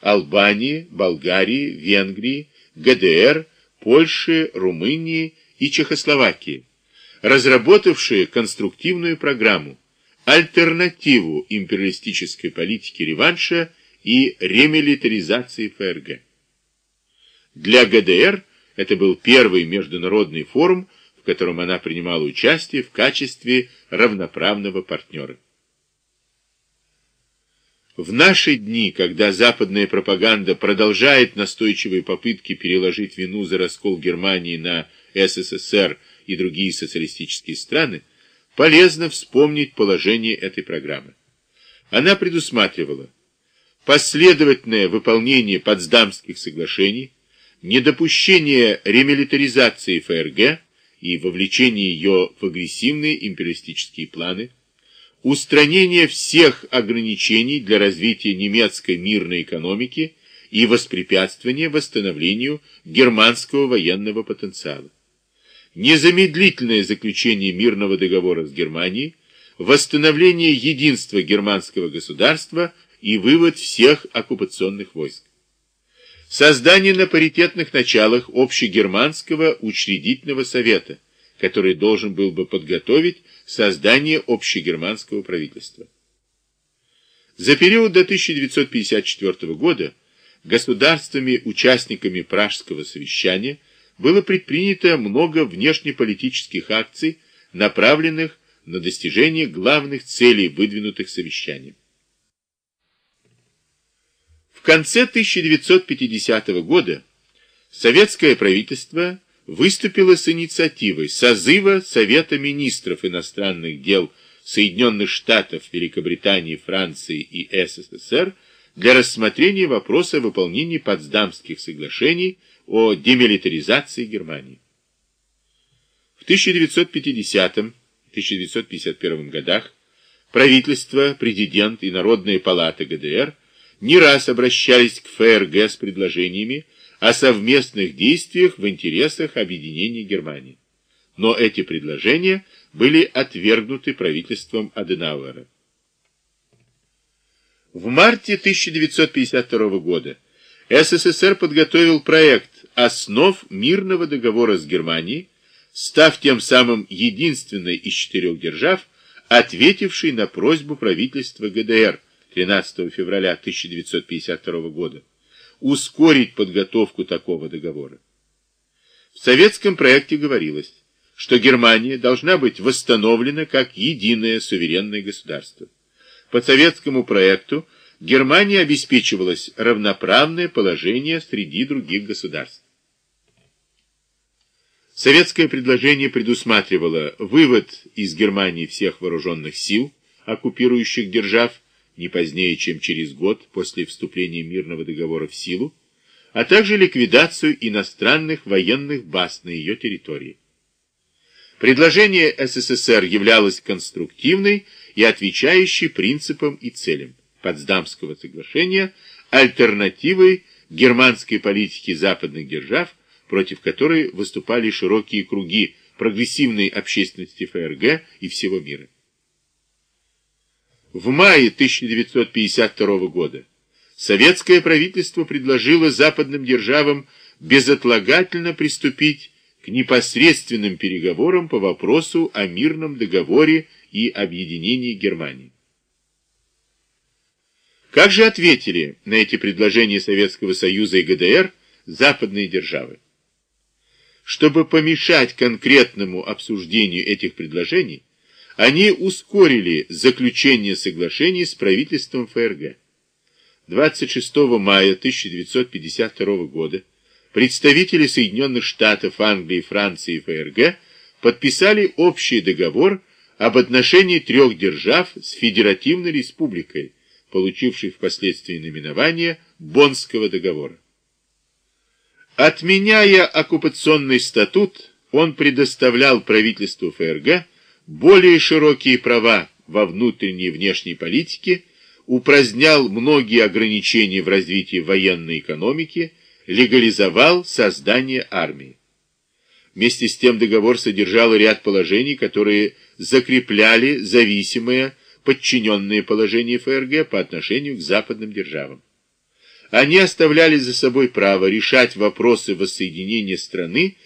Албании, Болгарии, Венгрии, ГДР, Польши, Румынии и Чехословакии, разработавшие конструктивную программу, альтернативу империалистической политике реванша и ремилитаризации ФРГ. Для ГДР это был первый международный форум, в котором она принимала участие в качестве равноправного партнера. В наши дни, когда западная пропаганда продолжает настойчивые попытки переложить вину за раскол Германии на СССР и другие социалистические страны, полезно вспомнить положение этой программы. Она предусматривала последовательное выполнение Потсдамских соглашений, недопущение ремилитаризации ФРГ и вовлечение ее в агрессивные империалистические планы, устранение всех ограничений для развития немецкой мирной экономики и воспрепятствование восстановлению германского военного потенциала. Незамедлительное заключение мирного договора с Германией, восстановление единства германского государства и вывод всех оккупационных войск. Создание на паритетных началах общегерманского учредительного совета, который должен был бы подготовить создание общегерманского правительства. За период до 1954 года государствами-участниками Пражского совещания было предпринято много внешнеполитических акций, направленных на достижение главных целей, выдвинутых совещанием. В конце 1950 года советское правительство выступило с инициативой созыва Совета министров иностранных дел Соединенных Штатов, Великобритании, Франции и СССР для рассмотрения вопроса выполнения Потсдамских соглашений о демилитаризации Германии. В 1950-1951 годах правительство, президент и Народная палата ГДР не раз обращались к ФРГ с предложениями о совместных действиях в интересах объединения Германии. Но эти предложения были отвергнуты правительством Аденауэра. В марте 1952 года СССР подготовил проект основ мирного договора с Германией, став тем самым единственной из четырех держав, ответившей на просьбу правительства ГДР 13 февраля 1952 года ускорить подготовку такого договора. В советском проекте говорилось, что Германия должна быть восстановлена как единое суверенное государство. По советскому проекту Германия обеспечивалась равноправное положение среди других государств. Советское предложение предусматривало вывод из Германии всех вооруженных сил, оккупирующих держав, не позднее, чем через год после вступления мирного договора в силу, а также ликвидацию иностранных военных баз на ее территории. Предложение СССР являлось конструктивной и отвечающей принципам и целям Потсдамского соглашения альтернативой германской политике западных держав, против которой выступали широкие круги прогрессивной общественности ФРГ и всего мира. В мае 1952 года советское правительство предложило западным державам безотлагательно приступить к непосредственным переговорам по вопросу о мирном договоре и объединении Германии. Как же ответили на эти предложения Советского Союза и ГДР западные державы? Чтобы помешать конкретному обсуждению этих предложений, они ускорили заключение соглашений с правительством ФРГ. 26 мая 1952 года представители Соединенных Штатов, Англии, Франции и ФРГ подписали общий договор об отношении трех держав с Федеративной Республикой, получившей впоследствии наименование Боннского договора. Отменяя оккупационный статут, он предоставлял правительству ФРГ более широкие права во внутренней и внешней политике, упразднял многие ограничения в развитии военной экономики, легализовал создание армии. Вместе с тем договор содержал ряд положений, которые закрепляли зависимое, подчиненное положение ФРГ по отношению к западным державам. они оставляли за собой право решать вопросы воссоединения страны